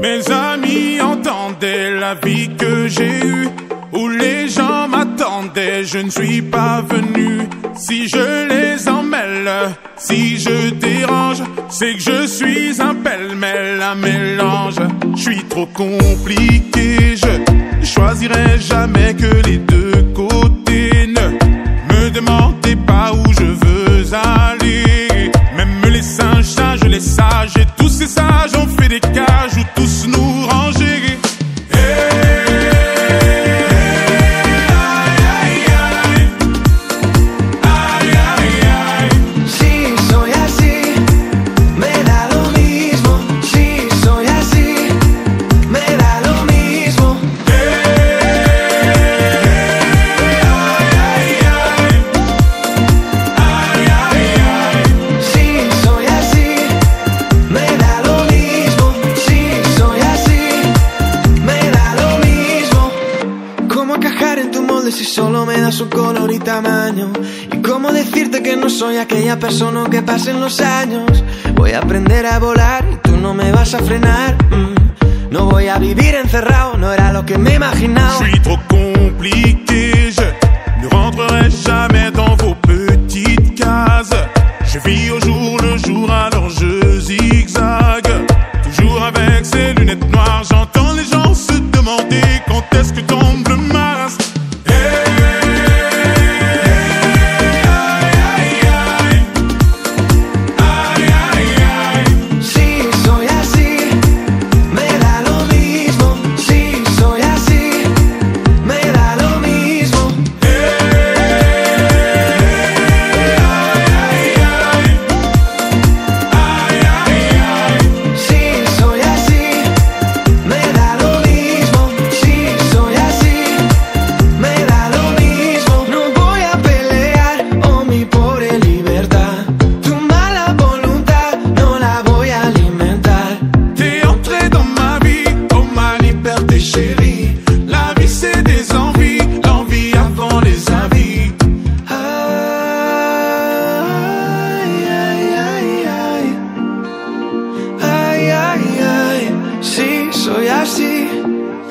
Mes amis entendaient la vie que j'ai eue, où les gens m'attendaient, je ne suis pas venu. Si je les emmêle, si je dérange, c'est que je suis un pêle-mêle, un mélange. Je suis trop compliqué, je encajar en tu molde si solo me das un color y tamaño? ¿Y cómo decirte que no soy aquella persona que pasen los años? Voy a aprender a volar y tú no me vas a frenar. mm. No voy a vivir encerrado, no era lo que me imaginaba. Suis trop compliqué, je ne rentrerai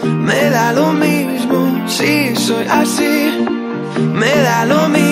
me da lo mismo. Si soy así, me da lo mismo.